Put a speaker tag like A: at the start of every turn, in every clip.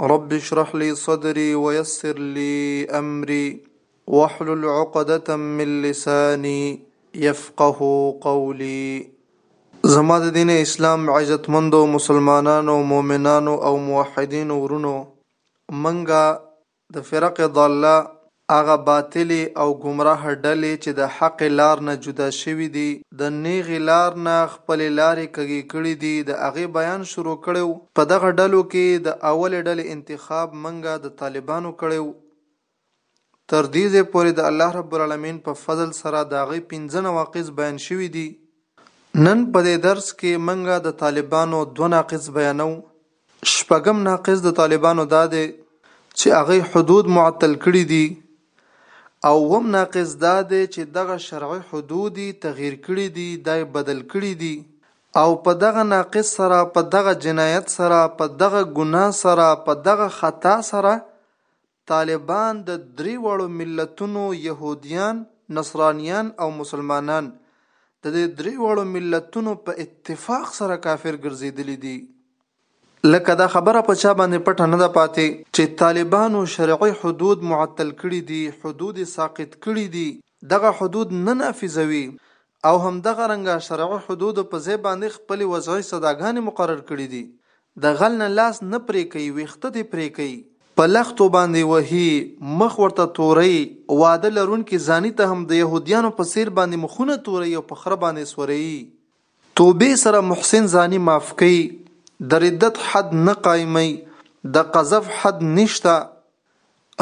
A: رب اشرح لي صدري ويسر لي أمري واحلل عقدة من لساني يفقه قولي زما د دین اسلام عزتمندو مسلمانانو مؤمنانو او موحدینو ورونو منګه د فرق ضاله، هغه باطلې او ګمراه ډلې چې د حقې لار نه جدا شوي دي، د نېغې لار نه خپلې لارې کږې کړي دي، د هغې بیان شروع کړی وو. په دغه ډلو کې د اولې ډلې انتخاب مونږ د طالبانو کړی وو. تر دې ځای پورې د الله رب العلمین په فضل سره د هغې پنځه نواقص بیان شوي دي. نن په دې درس کې مونږ د طالبانو دوه ناقص بیانوو، شپږم ناقص د طالبانو دا دی چې هغه حدود معطل کړي دي او وم ناقص دا دی چې دغه شرعي حدود تغییر کړي دي دای بدل کړي دي او په دغه ناقص سره په دغه جنایت سره په دغه ګناه سره په دغه خطا سره طالبان د درې واړو ملتونو یهودیان، نصرانیان او مسلمانان د دې درې واړو ملتونو په اتفاق سره کافر ګرځېدلي دي. لکه دا خبره په چا باندې پټه نه ده پاتې چې طالبانو شرعي حدود معطل کړي دي، حدود یې ساقط کړي دي دغه حدود نه نافذوي او همدغه رنګه شرعي حدودو په ځای باندې خپلې وضعي سزاګانې مقرر کړي دي، د غل نه لاس نه پرې کوي، وېښته دې پرې کوي، په لښتو باندې وهي، مخ ورته توروي، واده لرونکي ځاني ته هم د یهودیانو په څېر باندې مخونه توروي او په خره باندې سوروي، توبې سره محسن ځاني معاف کوي، د ردت حد نه قایموي، د قذف حد نشته،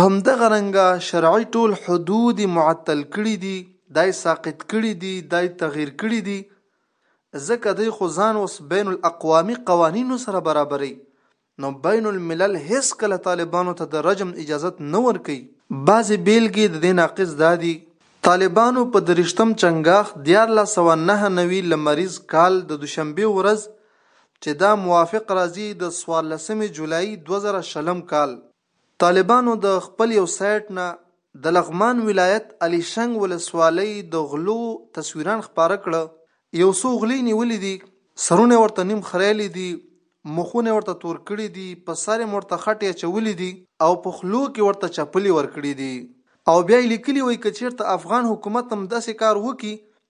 A: همدغه رنګه شرعي ټول حدود یې معطل کړي دي، دا یې ساقط کړي دي، دا یې تغیر کړي دي، ځکه دی خو ځان اوس بین الاقوامي قوانینو سره برابروي، نو بین الملل هېڅکله طالبانو ته د رجم اجازت نه ورکوي. بعضې بېلګې د دې ناقض دا دي، طالبانو په درویشتم چنګاښ دیارلس سوه نهه نوي لمریز کال د دوشنبې ورځ چې دا موافق راځي د څوارلسمې جولای دوه زره شلم کال. طالبانو د خپل یو سایټ نه د لغمان ولایت الیشنګ ولسوالۍ د غلو تصویران خپاره کړه، یو څو غلې نیولې دي، سرونه یې ورته نیم خریلي دي، مخونه یې ورته تور کړي دي، په سر یې ورته خټې اچولي دي او په خولو کې ورته چپلي ورکړي دي او بیا یې لیکلي وایي که چیرته افغان حکومت هم داسې کار وکړي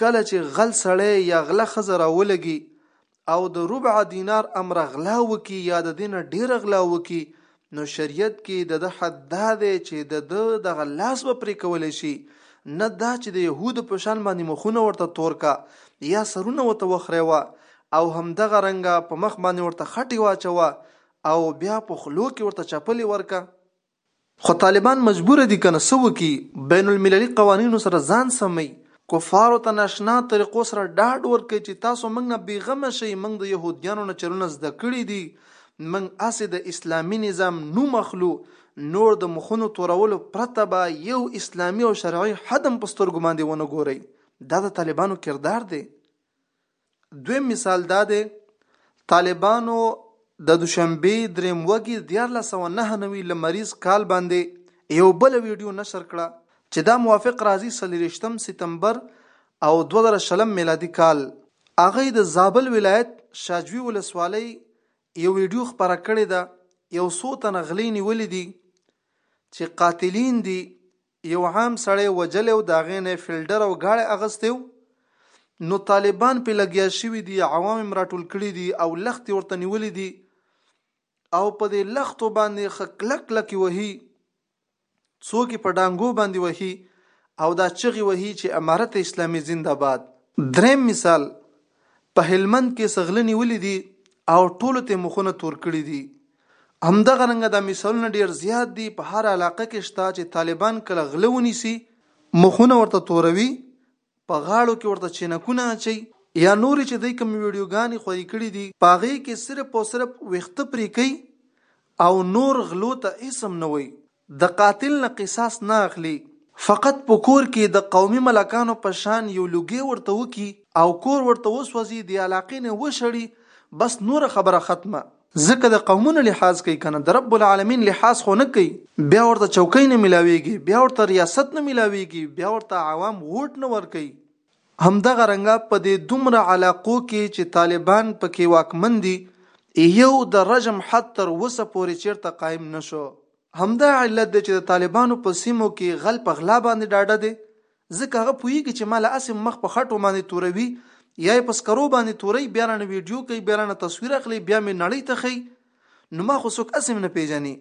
A: کله چې غل سړی یا غله ښځه راولګي او د ربع دینار امره غلا وکړي یا د دې نه ډېره غلا وکړي نو شریعت کې د ده حد دا دی چې د ده دغه لاس به پرې کولی شي نه دا چې د یهودو په شان باندې مخونه ورته تور کا یا سرونه ورته وخریوه او همدغه رنګه په مخ باندې ورته خټې واچوه او بیا په خلو کې ورته چپلې ورکه خو طالبان مجبور دي کنه څه وکړي بین المللي قوانینو سره ځان سموي کفارو ته ناشنا طریقو سره ډاډ ورکوي چې تاسو موږ نه بیغمه شئ موږ د یهودیانو نه چلونه زده کړي دي موږ هسې د اسلامي نظام نوم اخلو نور د مخونو تورولو پرته به یو اسلامي او شرعي حد هم په سترګو باندې ونه ګورئ دا د طالبانو کردار دی دویم مثال دا دی، طالبانو د دوشنبې دریم وږي دیارلس سوه نهه نوي لمریز کال باندې یو بله ویډیو نشر کړه چې دا موافق راځي څلوېښتم ستمبر او دوه زره شلم میلادي کال هغوی د زابل ولایت شاجوي ولسوالۍ یو ویډیو خپره کړې ده یو څو تنه غلې نیولي دي چې قاتلین دي یو عام سړی وژلی او د هغې نه یې فلډر او غاړی اغستی و نو طالبان پې لګیا شوي دي عوام یې راټول کړي دي او لختې ورته نیولي دي او په دې لختو باندې ښه کلک کلک وهي څوک یې په ډانګو باندې وهي او دا چغې وهي چې امارت اسلامي زنده باد دریم مثال په هلمند کې سغله نیولي دي او ټولو ته مخونه تور کړي دي همدغرنګه دا مثالونه ډېر زیات دي، په هره علاقه کې شته چې طالبان کله غله ونیسي، مخونه ورته توروي، په غاړو کې ورته چینکونه اچوي یا نورې چې دوی کومې ویډیوګانې خورې کړي دي، په هغې کې صرف او صرف وېښته پرې کوي او نور غلو ته هېڅ هم نه وایي د قاتل نه قصاص نه اخلي. فقط په کور کې د قومي ملکانو په شان يو لوګی ورته وکړي او کور ورته وسوځي د علاقې نه وشړي بس نوره خبره ختمه. ځکه د قومونو لحاظ کوي کنه د رب العالمين لحاظ خو نه کوي. بيا ورته چوکۍ نه ملاويږي بيا ورته رياست نه ملاويږي بيا ورته عوام ووټ نه ورکوي. همدغه رنګه په دې دومره علاقو کې چې طالبان په کې واکمن دي يو د رجم حد تر اوسه پورې چېرته قايم نه شو. همدا علت دی چې د طالبانو په سيمو کې غل په غلا باندې ډاډه دی ځکه هغه پوهېږي چې ما له اسې مخ په خټو باندې توروي یا یې په سکرو باندې توري بیا رانه ویډیو کوي بیا رانه تصویر اخلي بیا مې نړۍ ته ښیي نو ما خو څوک اسې نه پېژني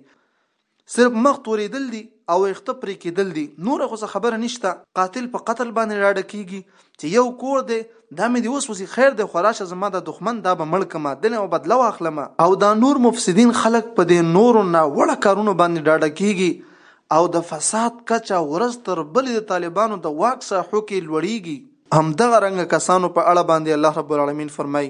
A: صرف مخ توریدل دي او ویښته پرې کیدل دي نوره خو څه خبره نشته قاتل په قتل باندې ډاډه کیږي چې یو کور دی دا مې دې وسوځي خیر دی خو راشه زما دا دښمن دا به مړ کړم دنه به بدله واخلم او دا نور مفسدین خلک په دې نورو ناوړه کارونو باندې ډاډه کیږي او د فساد کچه ورځ تر بلې د طالبانو د واک ساحو کې لوړیږي همدغه رنګه کسانو په اړه باندې الله رب العالمین فرمایي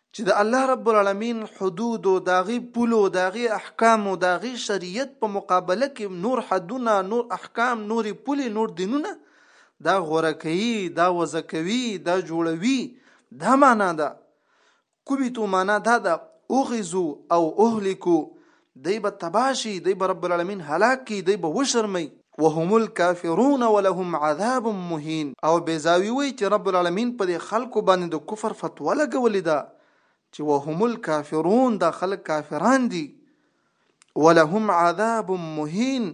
A: چې د الله رب العالمين حدودو، د هغۀ پولو، د هغۀ احکامو، د هغۀ شريعت په مقابله کښې نور حدونه، نور احکام، نورې پولې، نور دينونه دا غوره کوي، دا وضع کوي، دا جوړوي، دا معنا ده. کبتو معنا دا ده، اغزو او اهلکو، دی به تباه شي، دی به رب العالمین هلاک کړي، دی به وشرموي. وهم الکافرون ولهم عذاب مهین او بیضاوي وایي چې رب العالمین په دې خلکو باندې د کفر فتوا لګولې ده چې وهم الکافرون دا خلک کافران دي ولهم عذاب مهین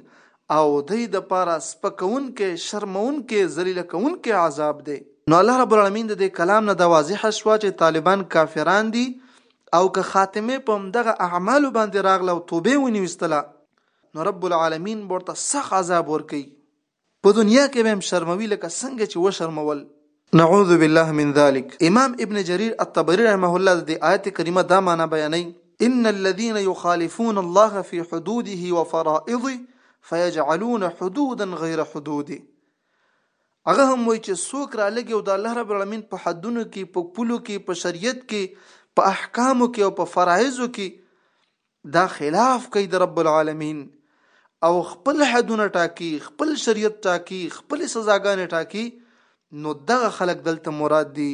A: او دی د پاره سپکونکې شرمونکې ذلیل کونکې عذاب دی نو الله رب العالمین د دې کلام نه دا واضح شو چې طالبان کافران دي او که خاتمه په همدغه اعمالو باندې راغله او توبه ونی وستله نو رب العالمین ورته سخت عذاب ورکي په دنیا کې به هم شرموي لکه څنګه چې وشرمول نعوذ بالله من ذلك امام ابن جرير الطبري رحمه الله د آیت کریمه دا معنا بیانوي ان الذين يخالفون الله في حدوده وفرائضه فيجعلون حدودا غير حدوده هغه هم وایي چې څوک رالږي او د الله رب العالمین په حدونو کې په پولو کې په شریعت کې په احکامو کې او په فرایضو کې دا خلاف کوي د رب العالمین او خپل حدونه ټاکي خپل شریعت ټاکي خپل سزاګانې ټاکي نو دغه خلک دلته مراد دي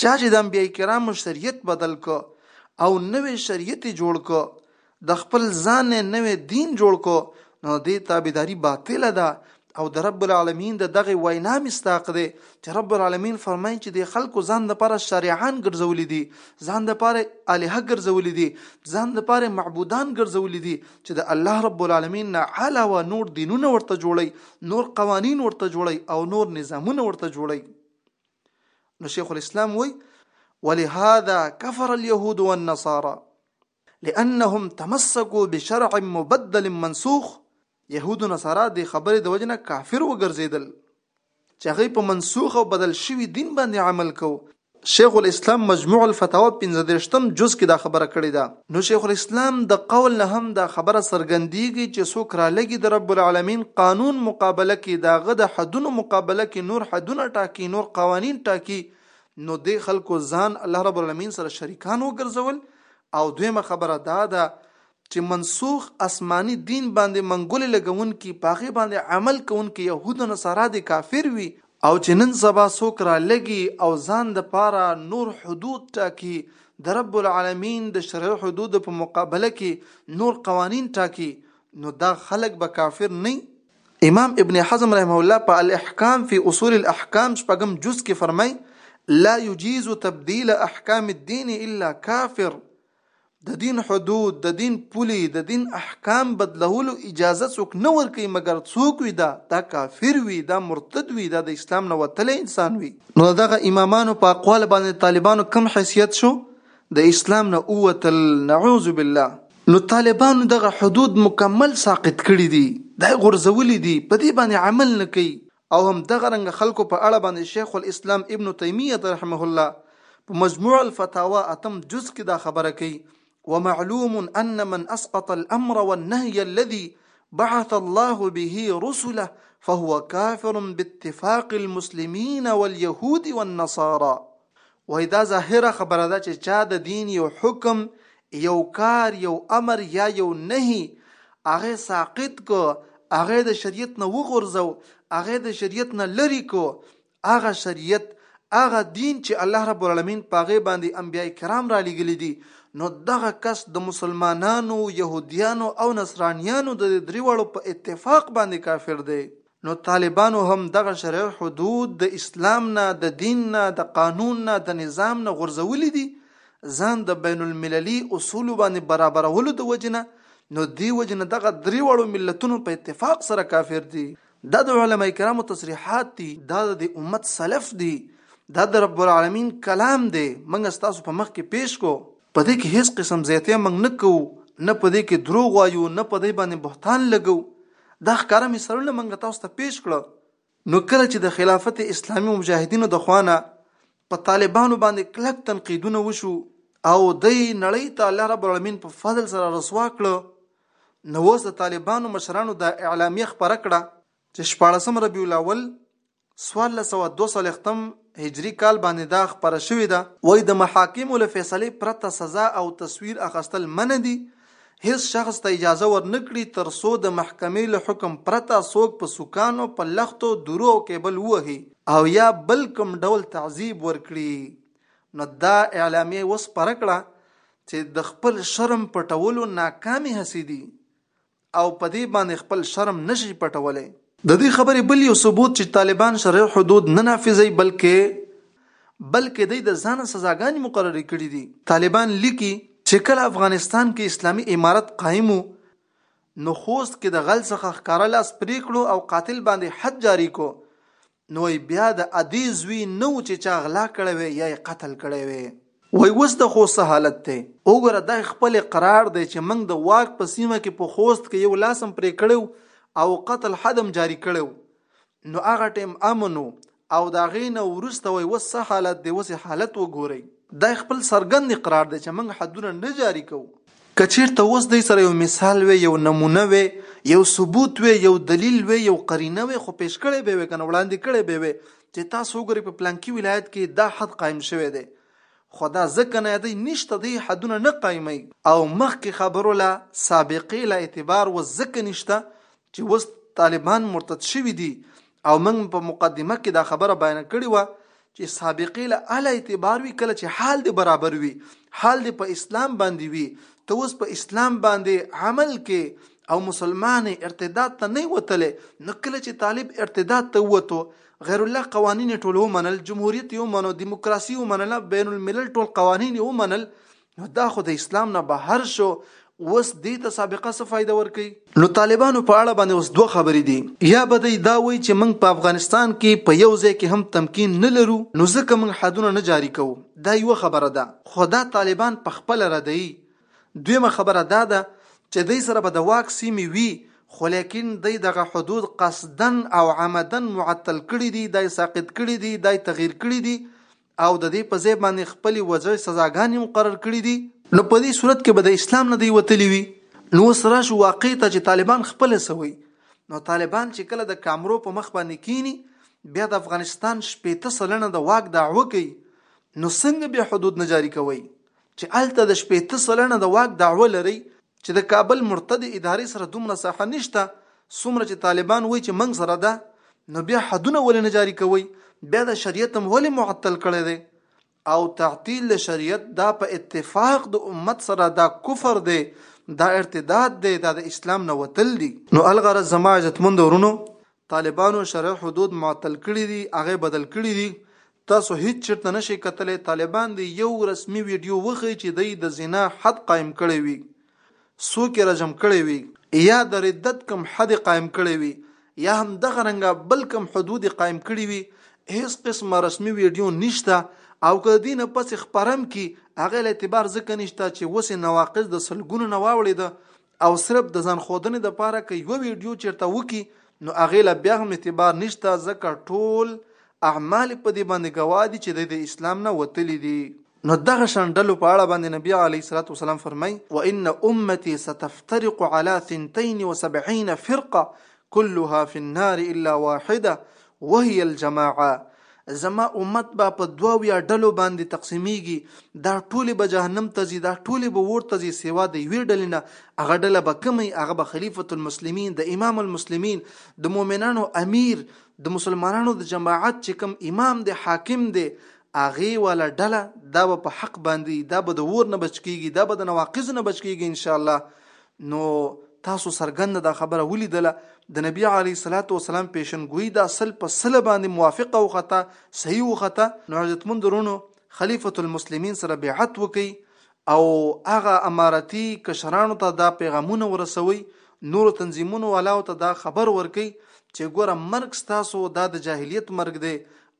A: چا چې د انبیاء کرامو شریعت بدل کو او نوې شریعت جوړ کو د خپل ځان نوې دین جوړ کو نو دې تابعداري باطله ده او د رب العالمین د دغه وینا مستاق دی چې رب العالمین فرمایي چې د خلکو ځان د لپاره شریعان ګرځولې دي ځان د لپاره الها ګرځولې دي ځان د لپاره معبودان ګرځولې دي چې د الله رب العالمین نه علاوه نور دینونه ورته جوړي نور قوانین ورته جوړي او نور نظامونه ورته جوړي نو شیخ الاسلام وی ولهذا كفر اليهود والنصارى لانهم تمسكوا بشرع مبدل منسوخ يهود او نصارا د خبرې د وجنه کافر وګرځیدل چې هغه په منسوخ او بدل شوی دین باندې عمل کو شیخ الاسلام مجموع الفتاوا 15 جز کې دا خبره کړې ده نو شیخ الاسلام د قول نه هم دا خبره څرګندیږی چه څوک رالږی د رب العالمین قانون مقابله کی د هغه د حدونو مقابله کی نور حدونه ټاکی نور قوانین ټاکی نو دی خلکو ځان الله رب العالمین سره شریکان وګرځول او دویمه خبره دا ده چې منسوخ آسماني دین باندې منګولې لګونکي پاغه باندې عمل کوونکي يهود او نصارا دي کافر وي او چې نن سبا څوک رالږي او ځان د پاره نور حدود ټاکي د رب العالمين د شرعي حدودو په مقابله کې نور قوانين ټاکي نو دا خلک به کافر نه امام ابن حزم رحمه الله په الاحکام فی اصول الاحکام شپږم جز کې فرمای لا یجیز تبدیل احکام الدین الا کافر د دین حدود، د دین پولې، د دین احکام بدلولو اجازه څوک نه ورکوي مګر څوک وي دا؟ دا کافر وي، دا مرتد وي، دا د اسلام نه وتلی انسان وي. نو د دغه امامانو په اقوال باندې د طالبانو کوم حیثیت شو؟ د اسلام نه ووتل، نعوذ بالله. نو طالبانو دغه حدود مکمل ساقط کړي دي، دا یې غورځولي دي، په دې باندې عمل نه کوي او هم دغه رنګ خلکو په اړه باندې شیخ الاسلام ابن تیمیه رحمه الله په مجموع الفتاوا اتم جز کې دا خبره کوي ومعلوم ان من اسقط الامر والنهي الذي بعث الله به رسله فهو كافر باتفاق المسلمين واليهود والنصارى وایي دا ظاهره خبره ده چې چا د دین یو حکم یو کار یو امر یا یو نهی هغه ساقط کو هغه د شریعت نه وغورځو هغه د شریعت نه لری کو هغه شریعت هغه دین چې الله رب العالمین پاغه باندې انبیای کرام را لګلی دي نو دغه کس د مسلمانانو يهوديانو او نصرانيانو د دریوړو په اتفاق باندې کافر دی نو طالبانو هم دغه شرعي حدود د اسلام نه، د دین نه، د قانون نه، د نظام نه غورځولي دي، ځان د بین المللي اصولو باندې برابرولو د وجې نه، نو دې وجې نه دغه درې واړو ملتونو په اتفاق سره کافر دي. دا د علماء کرامو تصریحات دي، دا د دې امت سلف دي، دا د رب العالمین کلام دی، موږ ستاسو په مخ کې پېش کړو. په دې کې هېڅ قسم زیاتی موږ نه کوو، نه په دې کې دروغ وایو، نه په دې باندې بهتان لګوو، دا ښکاره مثالونه موږ تاسو ته پیش کړو نو کله چې د خلافت اسلامي مجاهدینو د خوانه په طالبانو باندې کلک تنقیدونه وشو او د نړۍ ته الله رب العالمین په فضل سره رسوا کړو نو اوس د طالبانو مشرانو د اعلامیه خبره کړه چې 14 ربیع الاول څوارلس سوه دوه څلوېښتم هجري کال باندې دا خپره شوې ده. وايي د محاکمو له فېصلې پرته سزا او تصویر اخستل منع دي، هېڅ شخص ته اجازه ور نه کړي تر څو د محکمې له حکم پرته څوک په سوکانو، په لختو، درو او کېبل ووهي او یا بل کوم ډول تعذیب ور کړي. نو دا اعلامیه یې وسپره کړه چې د خپل شرم پټولو ناکامې هڅې دي. او په دې باندې خپل شرم نه شي پټولی. د دې خبرې بل یو ثبوت چې طالبان شرعي حدود نه نافذوي بلکې بلکې دوی د ځانه سزاګانې مقررې کړې دي. طالبان لیکي چې کله افغانستان کې اسلامي امارت قایم و نو خوست کې د غل څخه ښکاره لاس پرې کړو او قاتل باندې حد جاري کړو نو ئې بيا د ادې زوی نه وو چې چا غلا کړی وی يا ئې قتل کړی وی. وای اوس د خوست څه حالت دی؟ وګوره دا ئې خپل اقرار دی چې موږ د واک په سيمه کې په خوست کې يو لاس هم پرې کړی وو او قتل حد هم جاري کړی وو. نو هغه ټايم امن وو او د هغې نه وروسته وای اوس څه حالت دی؟ اوس ئې حالت وګورئ. دا ئې خپل څرګند اقرار دی چې موږ حدونه نه جاري کوو. که چېرته اوس دی سره یو مثال وی، یو نمونه وی، یو ثبوت وی، یو دلیل وی، یو قرینه وی خو پېش کړی به یې وی کنه وړاندې کړی به یې وی چې تاسو وګورئ په پلانکي ولایت کې دا حد قایم شوی دی خو دا ځکه نه دی نشته دی حدونه نه قایموي او مخکې خبرو له سابقې له اعتبار اوس ځکه نشته چې اوس طالبان مرتد شوي دي او موږ په مقدمه کې دا خبره بیان کړې وه چې سابقې له اله اعتبار وي کله چې حال دې برابر وي حال دې په اسلام باندې وي ته اوس په اسلام باندې عمل کې او مسلمان ارتداد ته نه وتلی نو کله چې طالب ارتداد ته وته غیر الله قوانین ټول ومنل جمهوریت یې ومنو دیموکراسي ومنله بین الملل ټول قوانین یې ومنل نو دا خو د اسلام نه بهر شو اوس دې ته سابقه څه فائدہ ورکي نو طالبانو په اړه باندې اوس دوه خبرې دي یا به دا وایي چې موږ په افغانستان کې په یو ځای کې هم تمکین نه لرو نو ځکه موږ حدونه نه جاری کوو دا یو خبره ده خو دا طالبان په خپل ردی دویمه خبره دا ده چې دوی سره به د واک سیمې وي خو لیکن دوی دغه حدود قصدن او عمدن معطل کړي دي دای ساقط کړي دي دای تغییر کړي دي او د دې په ځای باندې خپلې وزړې سزاګانې مقرر کړې دي نو په دې صورت کې به د اسلام نه دی وتلی وي نو اوس راشو واقع ته چې طالبان خپل سوي نو طالبان چې کله د کامرو په مخ باندې کینی بیا د افغانستان شپېته سلنه د واک دعوه کوي نو څنګه بیا حدود نه جاری کوي چې هلته د شپېته سلنه د واک دعوه لري چې د کابل مرتد ادارې سره دومره ساحه نشته څومره چې طالبان وایي چې موږ سره ده
B: نو بیا حدونه ولې نه جاري کوي بیا د شریعت هم ولې معطل کړی دی او تعطیل د شریعت دا په اتفاق د امت سره دا کفر دی دا ارتداد دی دا د اسلام نه وتل دي نو الغرض زما عزتمند ورونو طالبانو شرعي حدود معطل کړي دي هغه یې بدل کړي دي تاسو هیڅ چیرته نه شئ کتلی طالبان دې یو رسمي ویډیو وښیي چې دی د زنا حد قایم کړی وي څوک یې رجم کړی وي یا د ردت کوم حد یې قایم کړی وي یا هم دغه رنګه بل کوم حدود یې قایم کړي وي هیڅ قسمه رسمي ویډیو نشته او که د دې نه پسې خپرم کړي هغه له اعتبار ځکه نشته چې اوس یې نواقض د سلګونو نه واوړېده او صرف د ځان ښودنې د پاره که یو ویډیو چیرته وکي نو هغه لا بیا هم اعتبار نشته ځکه ټول اعمال په دې باندې ګواه دي چې د اسلام نه وتلي دي نو دغه شان ډلو په اړه باندې نبی علیه الصلاة والسلام فرمای وان امتی ستفترق علی ثنتین و سبعین فرقه كلها في النار الا واحده وهي الجماعه زما امت به په دوه ویا ډلو باندې تقسیمیږي دا ټوله به جهنم ته ځي دا ټوله به ورته ځي سیوا د یوې ډلې نه هغه ډله به کمی هغه به خلیفۃ المسلمین د امام المسلمین د مؤمنانو امیر د مسلمانانو د جماعت چې کوم امام دی حاکم دی اغه والا ډله دا په حق باندې دا به د ور نه بچ کیږي دا به د نواقض نه بچ کیږي ان شاء الله نو تاسو څرګنده دا خبره ولیدله د نبی علی صلوات و سلام پیشنګوئی دا سل په سل باندې موافقه او خطا صحیح او خطا نو عزت مند رونو خلیفۃ المسلمین سره بیعت وکي او هغه امارتي کشرانو ته دا پیغامونه ورسوي نور تنظیمونو والاو ته دا خبر ورکي چې ګوره مرګ ستاسو دا د جاهلیت مرګ دی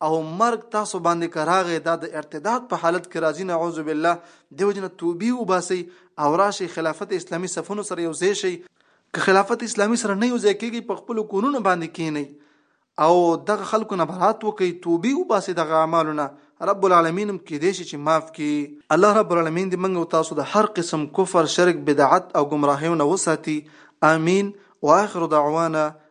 B: او مرګ تاسو باندې کراغه دا د ارتداد په حالت کې راځي نعوذ بالله د وجنه توبې وباسي او راشي خلافت اسلامي صفونو سره یو ځای شي که خلافت اسلامي سره نه یو ځای کېږي په خپل کورونو باندې کینی او دغه خلکو نه برات وکي توبې وباسي دغه اعمالونه رب العالمین هم کې دې شي چې معاف کړي الله رب العالمین دې موږ او تاسو د هر قسم کفر شرک بدعت او گمراهیو نه وساتي امين واخر دعوانا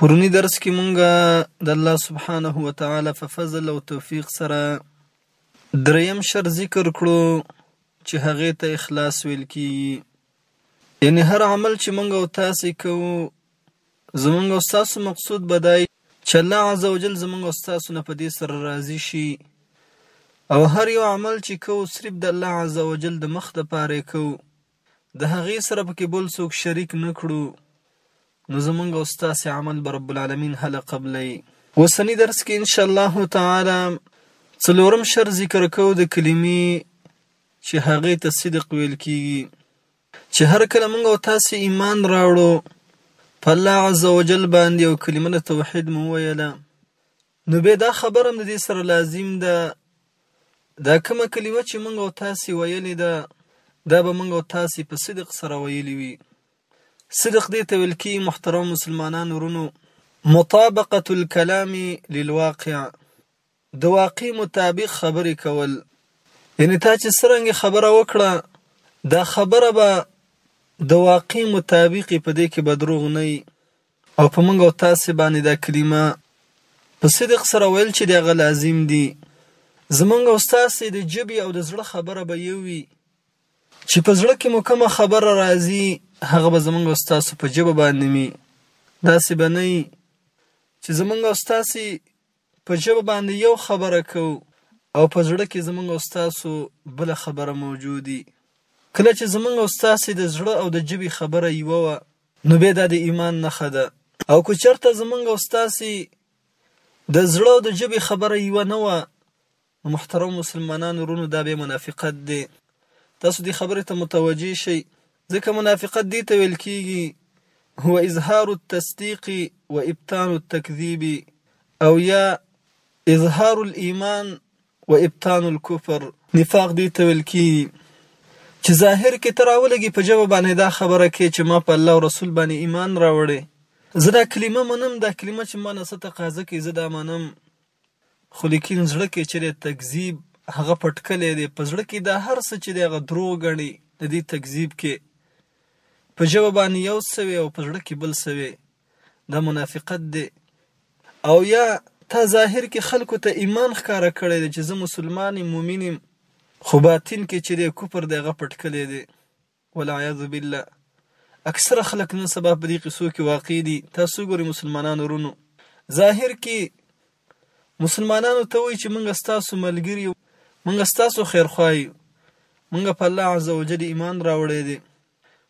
C: پروني درس کې مونږه د الله سبحانه و تعالی په فضل او توفیق سره دریم شر ذکر کړو چې هغه ته اخلاص ویل کی یعنی هر عمل چې مونږ او تاسو کوو زمونږ او تاسو مقصود بدای چې الله عزوجل زمونږ او تاسو نه په دې سره راضي شي او هر یو عمل چې کوو صرف د الله عزوجل د مخ لپاره یې کوو د هغې سره پکې بل څوک شریک نه کړو نو زمونږ او ستاسې عمل به رب العالمین هله قبلوي اوسنی درس کې ان شاء الله تعالی څلورم شر ذکر کو د کلمې چې هغه ته صدق ویل کیږي چې هر کله موږ او تاسو ایمان راوړو په الله عزوجل باندې او کلمه توحید مو ویله نو بیا دا خبره هم د دې سره لازم ده دا کومه کلمه چې موږ او تاسو ویلې ده دا به موږ او تاسو په صدق سره ویلې وي صدق دې ته ویل کی محترم مسلمانانو ورونو مطابقه الكلام للواقع د واقع مطابق خبرې کول یعنی تا چې سرنګ خبره وکړه دا خبره به د واقع مطابق په دې کې بدروغ نه او په موږ او تاسې باندې دا کلمه په صدق سره ویل چې د هغه لازم دي زمونږ او ستاسې د جبې او د زړه خبره به یو وي چې په زړه کې مو کومه خبره راځي هغه به زمونږ او ستاسو په جبه باندې می داسې به نه چې زمونږ او ستاسې په ژبه باندې يو خبره کوو او په زړه کې زمونږ او ستاسو بله خبره موجودي کله چې زمونږ او ستاسې د زړه او د ژبې خبره يوه وه نو بې دا د ايمان نخه ده او که چرته زمونږ او ستاسې د زړه او د ژبې خبره يوه نه وه نو محترمو مسلمانانو وروڼو دا بیا منافقت دی تاسو دې خبرې ته متوجه شئ ځکه منافقت دې ته ویل کیږي هو اظهار التصدیق و ابطان التکذیب او یا اظهار الايمان و ابطان الكفر نفاق دې ته ویل کیږي چې ظاهر کې ته راولګي په ژبه باندې دا خبره کې چې ما په الله او رسول باندې ایمان راوړی زه دا کلمه منم دا کلمه چې ما نه څه تقاضه کوي زه دا منم خو لیکن زړه کې چې دی تکذیب هغه پټکلی دی په زړه کې دا هر څه چې دی هغه دروغ ګڼي د دې تکذیب کې په ژبه باندې یو څه وي او په زړه کې بل څه وي دا منافقت دی او یا تا ظاهر کې خلکو ته ایمان ښکاره کړی دی چې زه مسلمان یم مؤمن یم خو باطن کې چې دی کفر دی هغه پټکلی دی والعیاذ بالله اکثره خلک نن سبا په دې قصو کې واقع دي تاسو ګوري مسلمانانو ورونو ظاهر کې مسلمانانو ته وایي چې موږ ستاسو ملګري موږ ستاسو خیرخواه یو موږ په الله عزوجل ایمان راوړی دی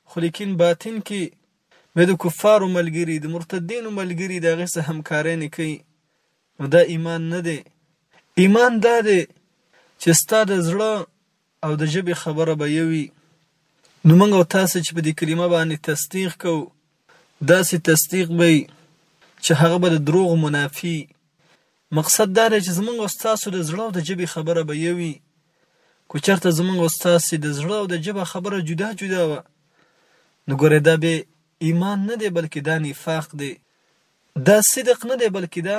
C: خو لیکن باطن کې مې د کفارو ملګري د مرتدینو ملګري د هغې سره همکارۍ نه کوي نو دا ایمان نه دی ایمان دا دی چې ستا د زړه او د ژبې خبره به يوي نو موږ او تاسې چې په دې کلمه باندې تصديق کوو داسې تصديق به يي چې هغه به د دروغو منافي مقصد دا دی چې زموږ او ستاسو د زړه او د ژبې خبره به يوي که چېرته زموږ او ستاسې د زړه او د ژبه خبره جدا جدا وه نو ګوره دا به ایمان نه دی بلکې دا نفاق دی دا صدق نه دی بلکې دا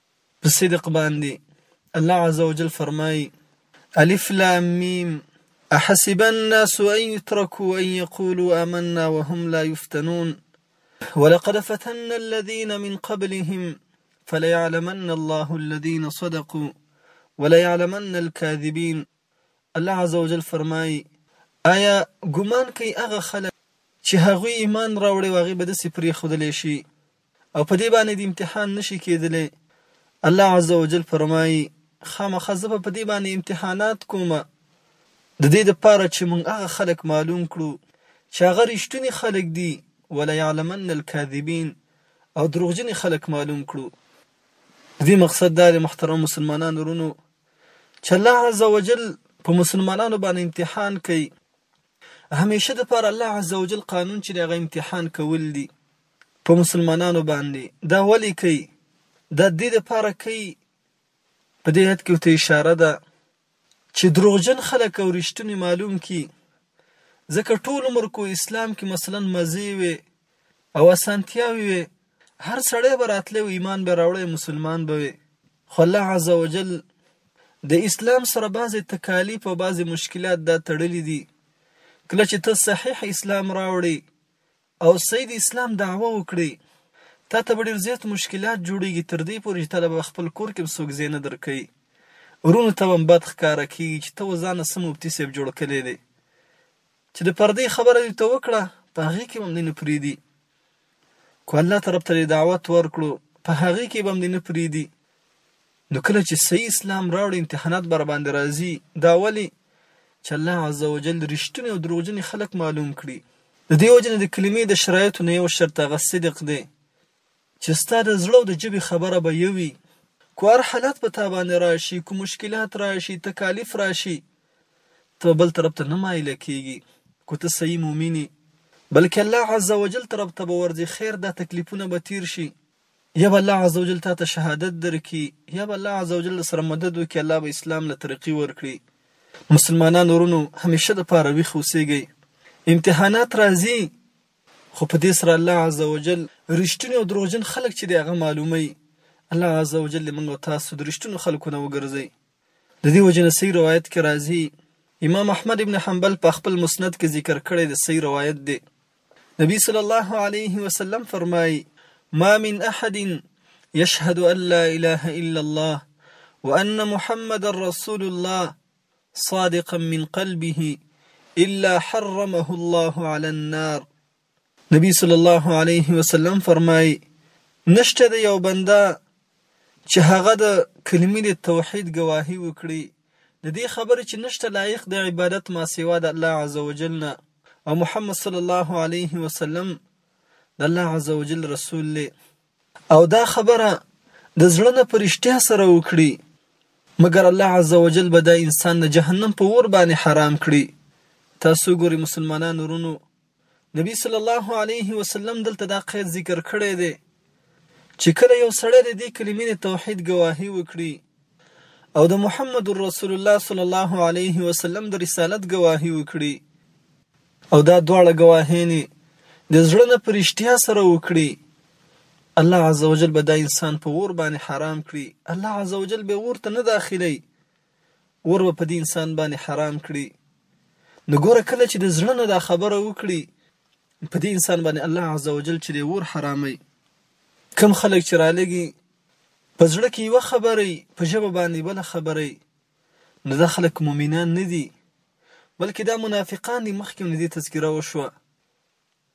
C: په صدق باندې الله عز وجل فرمایي الف لام میم احسب الناس ان يتركوا ان يقولوا آمنا وهم لا يفتنون ولقد فتنا الذين من قبلهم فليعلمن الله الذين صدقوا وليعلمن الكاذبين الله عز وجل فرمایي آیا ګمان کوي هغه خلک چې هغوی ایمان راوړی و هغوی به داسې پرېښودلی شي او په دې باندې د امتحان نه شي کېدلی الله عز وجل فرمایي خامخا زه به په دې باندې امتحانات کوم د دې دپاره چې موږ هغه خلک معلوم کړو چې هغه رښتوني خلک دي وليعلمن الكاذبين او دروغجنې خلک معلوم کړو د دې مقصد دا دی محترم مسلمانانو ورونو چې الله عز وجل په مسلمانانو باندې امتحان کوي همیشه د پر الله عز وجل قانون چې هغه امتحان کول دي په مسلمانانو باندې دا ولې کوي دا دې لپاره کوي په دې هت کې ورته اشاره ده چې دروغجن خلک او رښتونی معلوم کی ځکه ټول عمر کو اسلام کې مثلا مزي وي او اسانتیاوي وي هر سړی به راتلی او ایمان به راوړی مسلمان به وي خو الله عز وجل د اسلام سره بعضې تکالیف او بعضې مشکلات دا تړلي دي کله چې ته صحیح اسلام راوړي او سید اسلام دعوه وکړی تا ته به ډیر زیات مشکلات جوړیږی تر دی پوری چی تاله به خپل کور کی هم څوک ځای نه درکوی ورونو ته به هم بد ښکاره کیږی چی ته اوس ځان له څه مفتی صاحب جوړ کړی دی چی د پردی خبره دی ته وکړه په هغی کی به هم دی نه پریږدی که الله طرف ته دی دعوت ورکړو په هغی کی به هم دی نه پریږدی نو کله چې صحیح اسلام راوړي امتحانات به راباندې راځي دا ولې چې الله عز وجل رښتونی او دروغجن خلک معلوم کړي د دې وجه نه د کلمې د شرایطو نه یو شرط هغه صدق دی چې ستا د زړه او د ژبې خبره به یوي کو هر حالت په تا باندې راشي کو مشکلات راشي تکالیف راشي ته بل طرف ته نه مایله کیږي کو ته صحیح مؤمنی بلکې الله عز وجل طرف ته به ورځي خیر دا تکلیفونه به تیر شي يا به الله عزوجل تاته شهادت درکړي يا به الله عزوجل درسره مدد وکړي الله به اسلام له ترقي ورکړي مسلمانان ورونو هميشه د پاره ويښ اوسيږئ امتحانات راځي خو په دې سره الله عزوجل رښتونی او دروغجن خلک چې دی هغه معلومي الله عزوجل موږ تاسو د رښتونو خلکو نه وګرځي د دې وجنه صحیح روایت کې راځي امام احمد ابن حنبل په خپل مسند کې ذکر کړی د صحیح روایت دی نبی صلی الله علیه وسلم فرمای ما من احد يشهد ان لا اله الا الله وان محمد رسول الله صادقا من قلبه الا حرمه الله على النار نبی صلی الله علیه وسلم فرمای نشته د یو بنده چې هغه د کلمې د توحید گواهی وکړي د دې خبرې چې نشته لایق د عبادت ما سوا د الله عزوجل نه او محمد صلی الله علیه وسلم د الله عزوجل رسول دی او دا خبره د زړه نه په رښتیا سره وکړي مګر الله عزوجل به دا انسان د جهنم په اور باندې حرام کړي تاسو ګوري مسلمانانو ورونو نبی صلی الله علیه وسلم دلته دا قید ذکر کړی دی چې کله یو سړی د دې کلمې توحید گواهی وکړي او د محمد رسول الله صلی الله علیه وسلم د رسالت گواهی وکړي او دا دواړه گواهینې د زړه نه په رښتیا سره وکړي الله عزوجل به دا انسان په اور باندې حرام کړي الله عزوجل به اور ته نه داخلي اور به په دې انسان باندې حرام کړي نو ګوره کله چې د زړه نه دا خبره وکړي په دې انسان باندې الله عز وجل چې دی اور حراموي کم خلک چې رالګي په زړه کې یوه خبره وي په ژبه باندې بله خبره وي نو دا خلک مؤمنان نه دي بلکې دا منافقان دي مخکې مې دې تذکره وشوه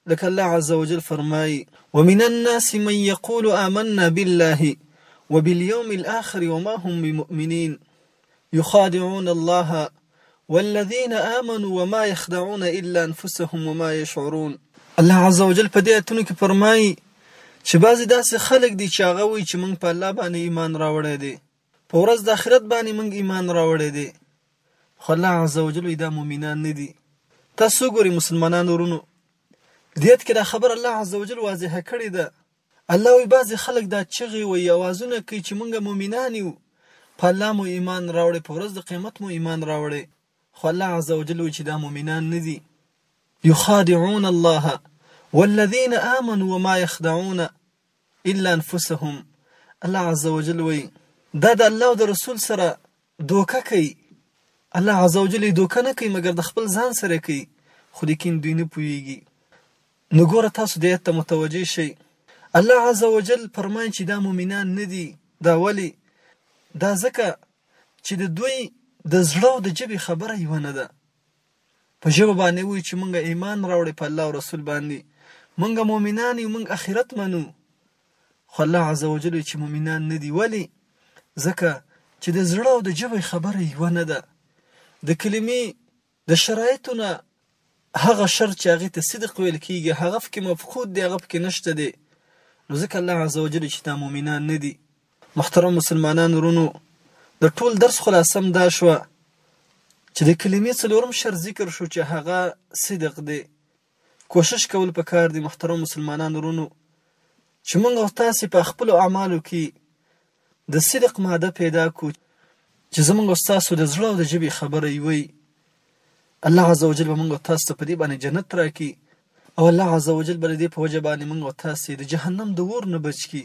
C: لکه الله عز وجل فرمائی. ومن الناس من يقول آمنا بالله وباليوم الآخر وما هم بمؤمنين يخادعون الله والذين آمنوا وما يخدعون الا انفسهم وما يشعرون. الله عز وجل په دې آیتونو کې فرمائی چې بعضې داسې خلک دي چې هغه وایی چې مونږ په الله باندې ایمان راوړی دی په ورځ د آخرت باندې موږ ایمان راوړی دی خو الله عز وجل وایي دا مؤمنان نه دي تاسو ګوري مسلمانان ورونو دیت کې دا خبر الله عز وجل واضح کړی ده الله وی بعض خلک دا چغي وي اوازونه کوي چې مونږه مؤمنان یو په الله مو ایمان راوړې په ورځ د قیامت مو ایمان راوړې خو الله عز وجل وی چې دا مؤمنان نه دي یخادعون الله والذین آمنوا وما يخدعون الا انفسهم الله عزوجل وایي دا د الله او د رسول سره دوکه کوي الله عزوجل یې دوکه نه کوي مګر د خپل ځان سره کوي خو لیکن دوی نه پوهیږي نو ګوره تاسو دې آیت ته متوجه شئ الله عز وجل فرمایي چې دا مؤمنان نه دي دا ولې دا ځکه چې د دوی د زړه او د ژبې خبره یوه نه ده په ژبه باندې ووایي چې مونږ ایمان راوړی په الله او رسول باندې مونږ مؤمنان یو مونږ اخرت منو خو الله عز وجل وایي چې مؤمنان نه دي ولی ځکه چې د زړه او د ژبې خبره یو نه ده د کلمې د شرایطو نه هغه شرط چې هغه ته صدق ویل کیږي هغه فکې مفقود دی هغه فکې نشته دی نو ځکه الله عز وجل چې دا مؤمنان نه دي محترم مسلمانان ورونو د ټول درس خلاصه هم دا شوه چې د کلمې څلورم شر ذکر شو چې هغه صدق دی کوشش کول پکار دی محترم مسلمانان ورونو چې موږ او تاسو په خپل اعمالو کې د صدق ماده پیدا کو چې زموږ او تاسو د زړه او د جبې خبره وي الله عزوجل به موږ تاسو ته په دې باندې جنت راکړي او الله عزوجل به دې په وجه باندې موږ تاسو د جهنم د اور نه بچ کړي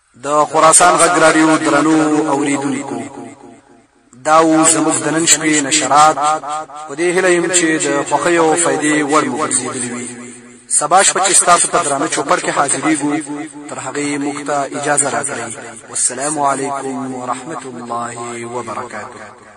C: د
D: خراسان
E: غږ راډیو درنو اوریدونکو دا و زموږ د نن شپې نشرات په دې هیله یم چې د خوښۍ او فایدې وړ مو ګرځېدلي وي سبا شپه چې ستاسو په درانه چوپړ کې حاضرېږو تر هغې موږ ته اجازه راکړئ والسلام علیکم ورحمت الله وبرکاته